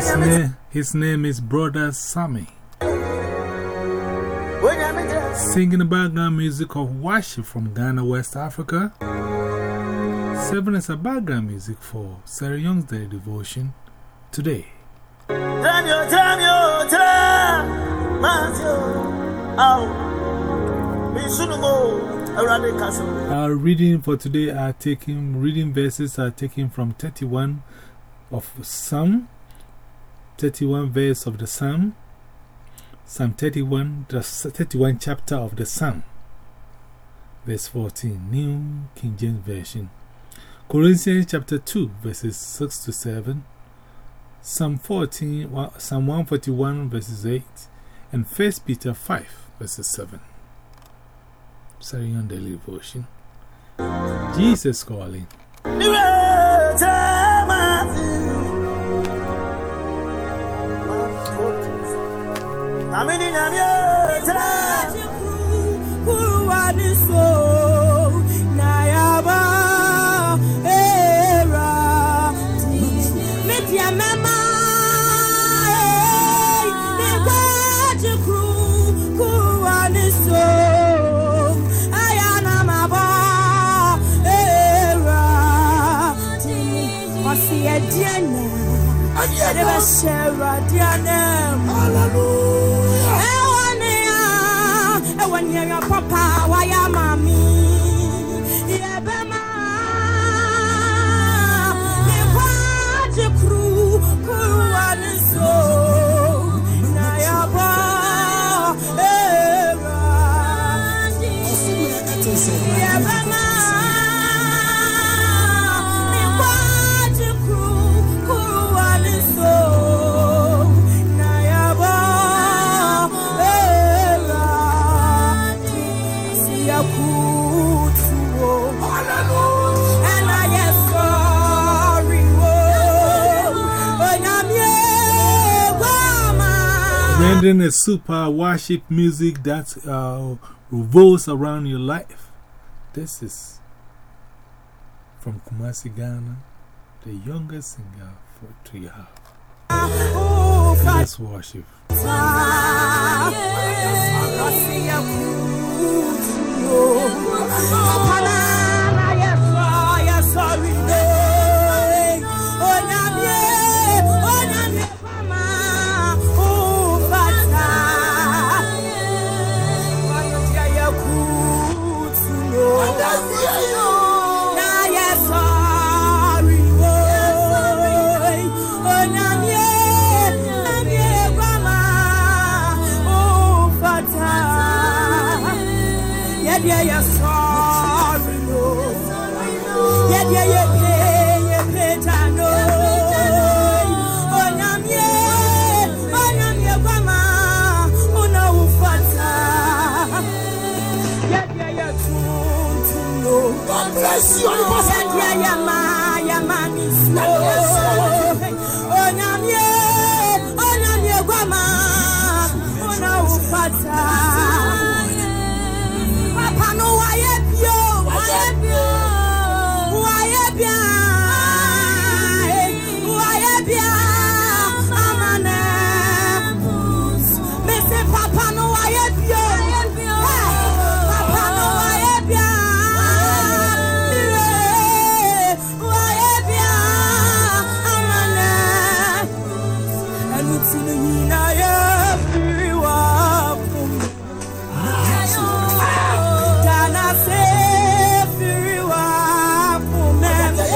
His name, his name is Brother Sammy. Singing background music of Washi from Ghana, West Africa. Seven is a background music for Sarah Young's Daily Devotion today. Our reading for today are taken, reading verses are taken from 31 of Psalm, 31 verse of the Psalm, Psalm 31, the 31 chapter of the Psalm, verse 14, New King James Version. Corinthians chapter 2, verses 6 to 7, Psalm 14, Psalm 141, verses 8, and 1 Peter 5, verses 7. Sorry on daily devotion. Jesus calling. Amini na miota Kuruwa ni so Na yaba Era ediana Adeba shera diana Hallelujah Rendering a super worship music that uh, revolves around your life. This is from Kumasi, Ghana, the youngest singer for, you have. Let's worship. yeah, bless you, yeah, yeah,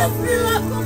Why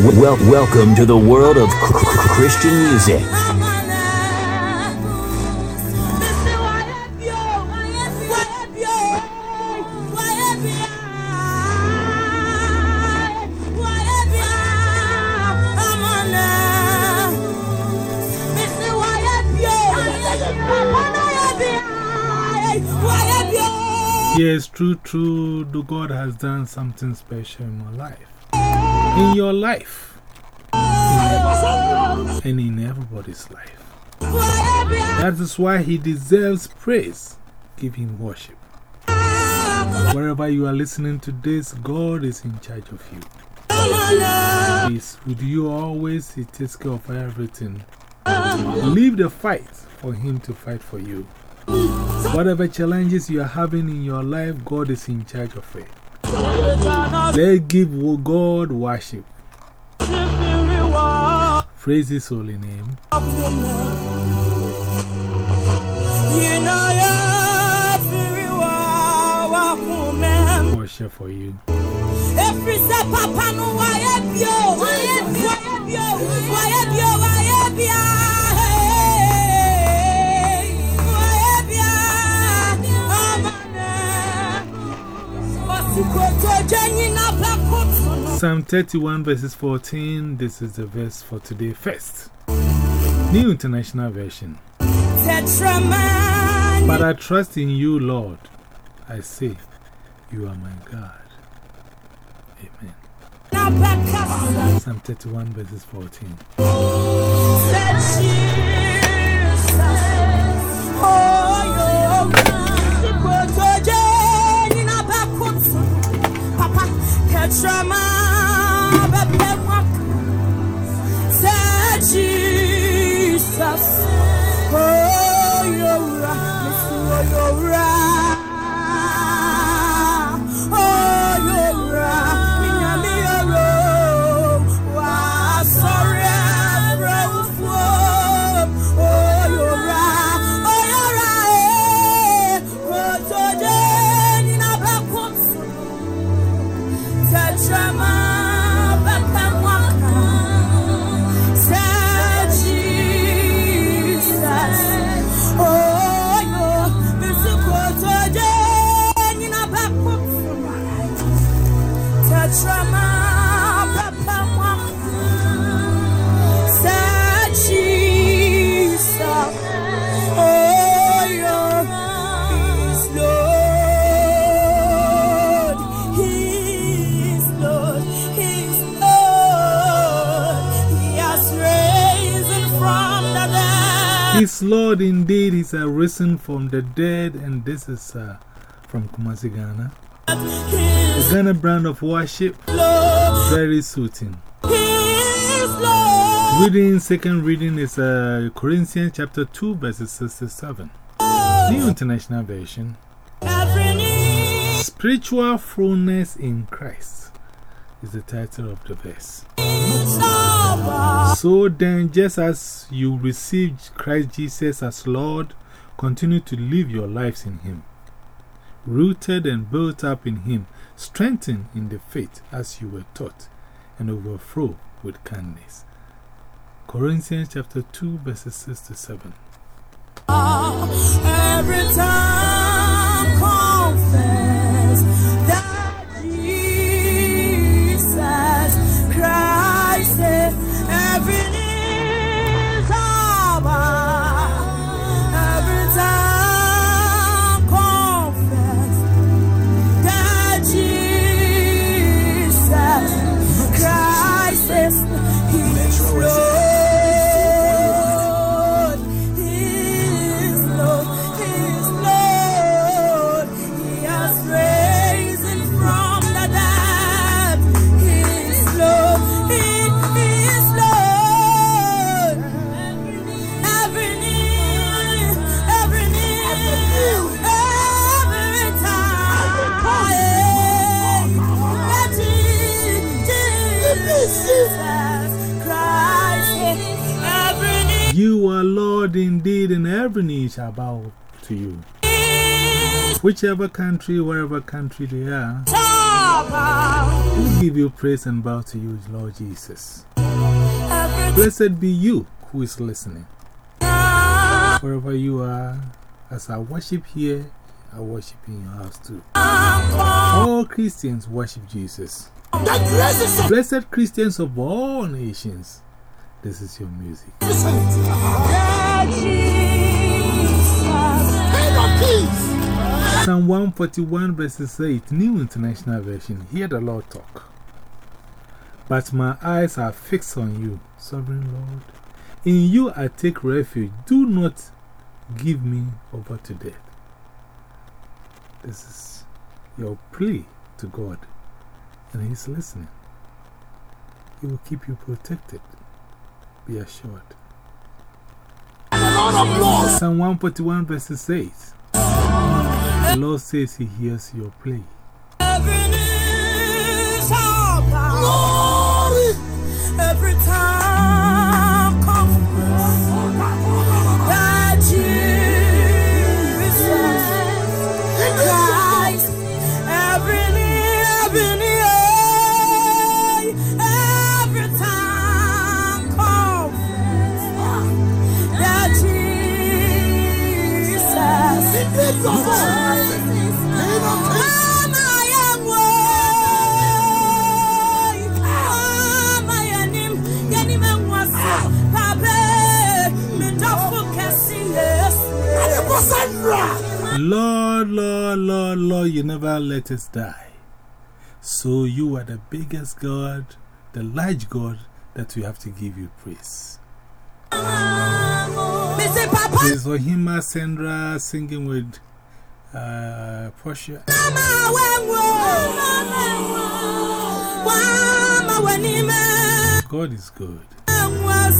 W- w- welcome to the world of Christian music. Yes, true, true. The God has done something special in my life. In your life. And in everybody's life. That is why He deserves praise. Give Him worship. Wherever you are listening to this, God is in charge of you. He is with you always. He takes care of everything. Leave the fight for Him to fight for you. Whatever challenges you are having in your life, God is in charge of it. Let's give God worship. Praise His holy name. Worship for you. Every step papa no why bio why bio why bio why bio why Psalm 31, verses 14. This is the verse for today. First, New International Version. But I trust in you, Lord. I say, You are my God. Amen. Psalm 31, verses 14. His Lord indeed is arisen from the dead, and this is uh, from Kumasi, Ghana. The Ghana brand of worship, very suiting. Reading, second reading is uh, Corinthians chapter 2, verses 67. New International Version. Spiritual fullness in Christ is the title of the verse. So then, just as you received Christ Jesus as Lord, continue to live your lives in Him. Rooted and built up in Him, strengthened in the faith as you were taught, and overflow with kindness. Corinthians chapter 2, verses 6 to 7. Every time confess bow to you. Whichever country, wherever country they are, we give you praise and bow to you, Lord Jesus. Blessed be you who is listening. Wherever you are, as I worship here, I worship in your house too. All Christians worship Jesus. Blessed Christians of all nations, this is your music. Psalm 141 verses 8, New International Version. Hear the Lord talk. But my eyes are fixed on you, sovereign Lord. In you I take refuge. Do not give me over to death. This is your plea to God, and He's listening. He will keep you protected. Be assured. Psalm 141 verses 8. The Lord says He hears your plea. Every name every time Lord, Lord, Lord, Lord, you never let us die. So you are the biggest God, the large God that we have to give you praise. This is Ohima Sandra singing with uh, Portia. mama wenwo, mama wenime. God is good. Papa,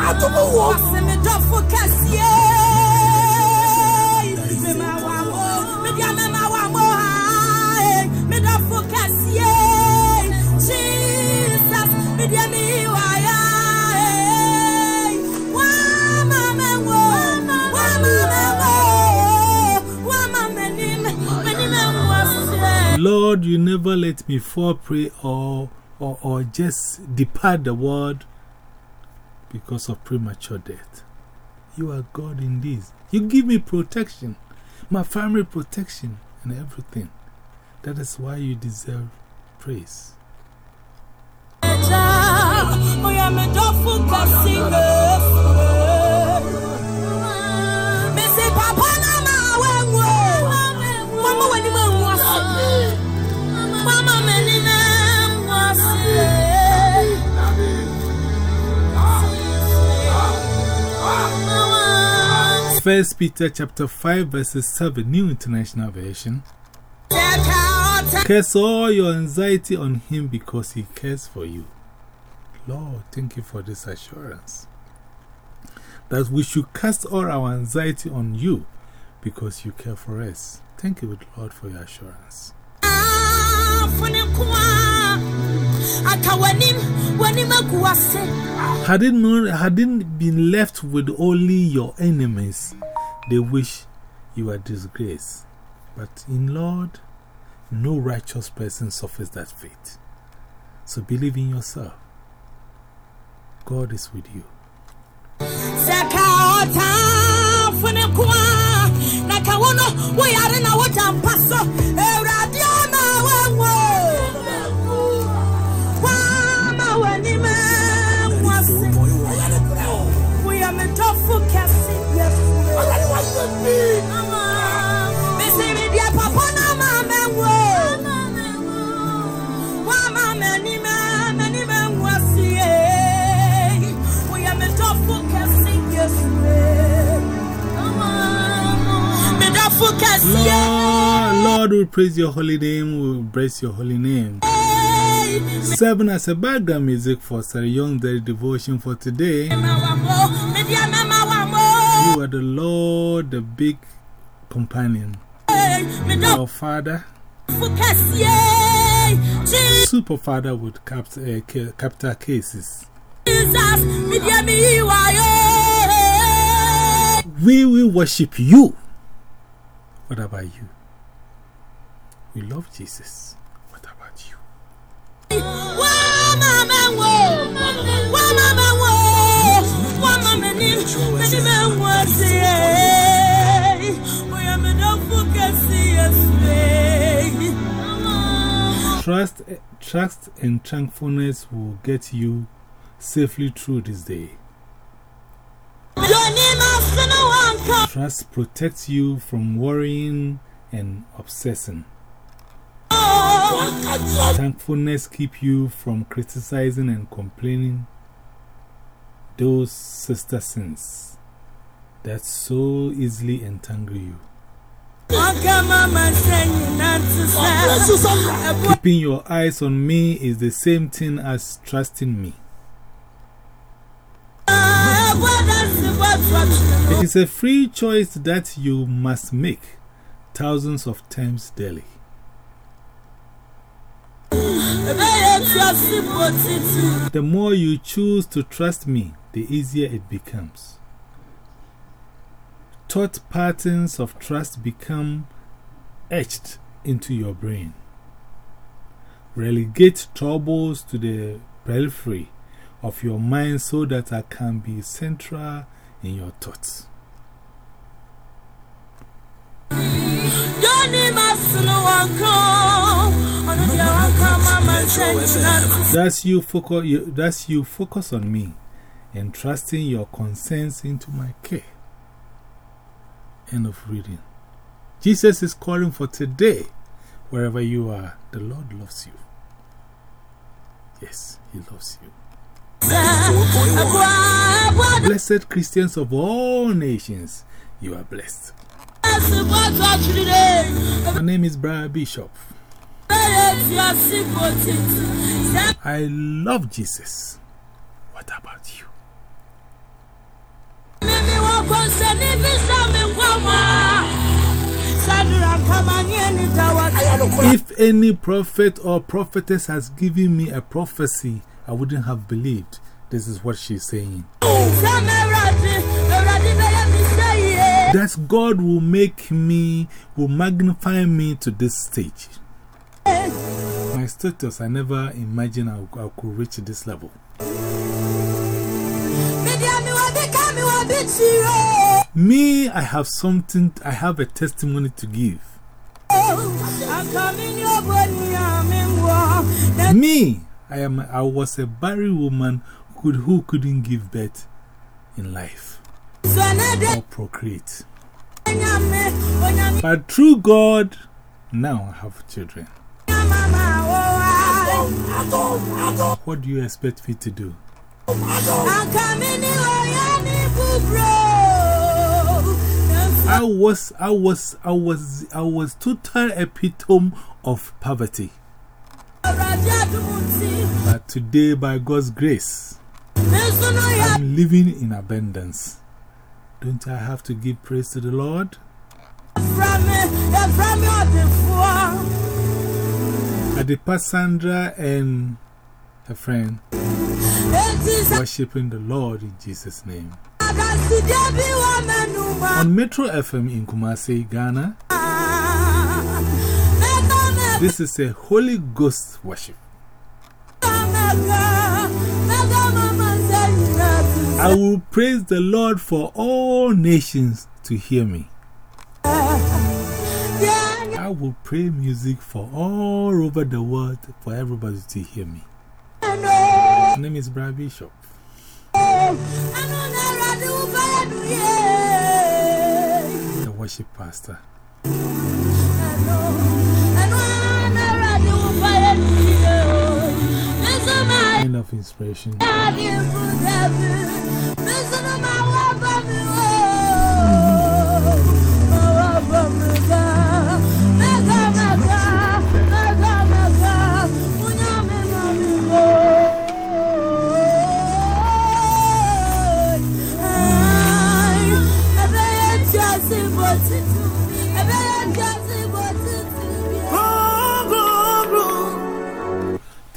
midafu kesi Yesu. Wase me dɔfo kɛseɛ. Me ma wa mo, me dia me ma wa mo ha. Me dɔfo kɛseɛ. Jesus, me dia me wa ya. Wa ma me wo, wa ma me wo, wa ma me ni me, me ni me wo se. Lord, you never let me fall prey or, or, or just depart the world because of premature death. You are God in this. You give me protection, my family protection, and everything. That is why you deserve praise. Ase. First Peter chapter 5 verses 7, New International Version. Cast all your anxiety on him because he cares for you. Lord, thank you for this assurance. That we should cast all our anxiety on you because you care for us. Thank you, Lord, for your assurance. Aka w'anim, w'anim agu ase. Had it, not, had it been left with only your enemies, they wish you were disgraced. But in Lord, no righteous person suffers that fate. So believe in yourself. God is with you. Ne ko Lord, Lord, we praise your holy name, we bless your holy name. Seven as a background music for Sarah Young Daily Devotion for today. Me wa mo, me deɛ mɛma wa mo. You are the Lord, the big companion, our Father, super father with cap uh, capital cases. Jesus, me dear me, you are We will worship you. What about you? We love Jesus. What about you? Trust, trust and thankfulness will get you safely through this day. Trust protects you from worrying and obsessing. Thankfulness keeps you from criticizing and complaining those sister sins that so easily entangle you. Keeping your eyes on me is the same thing as trusting me. It is a free choice that you must make thousands of times daily. The more you choose to trust me, the easier it becomes. Thought patterns of trust become etched into your brain. Relegate troubles to the periphery of your mind so that I can be central in your thoughts. That's you, focus, you, that's you focus on me and trusting your concerns into my care. End of reading. Jesus is calling for today. Wherever you are, the Lord loves you. Yes, He loves you. Blessed Christians of all nations, you are blessed. My name is Brian Bishop. I love Jesus. What about you? If any prophet or prophetess has given me a prophecy, I wouldn't have believed. This is what she's saying. That God will make me, will magnify me to this stage. My status, I never imagined I, I could reach this level. Me, I have something, I have a testimony to give. Me, I, am, I was a barren woman who, could, who couldn't give birth in life or procreate. But through God, now I have children. What do you expect me to do? I was, I was, I was, I was total epitome of poverty. But today, by God's grace, I'm living in abundance. Don't I have to give praise to the Lord? Adipa Sandra and her friend worshiping the Lord in Jesus' name. On Metro FM in Kumasi, Ghana, this is a Holy Ghost worship. I will praise the Lord for all nations to hear me. I will play music for all over the world for everybody to hear me. My name is Brad Bishop. The worship pastor. Of inspiration.